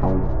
Bye.